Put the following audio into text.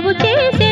సేవవు చేసే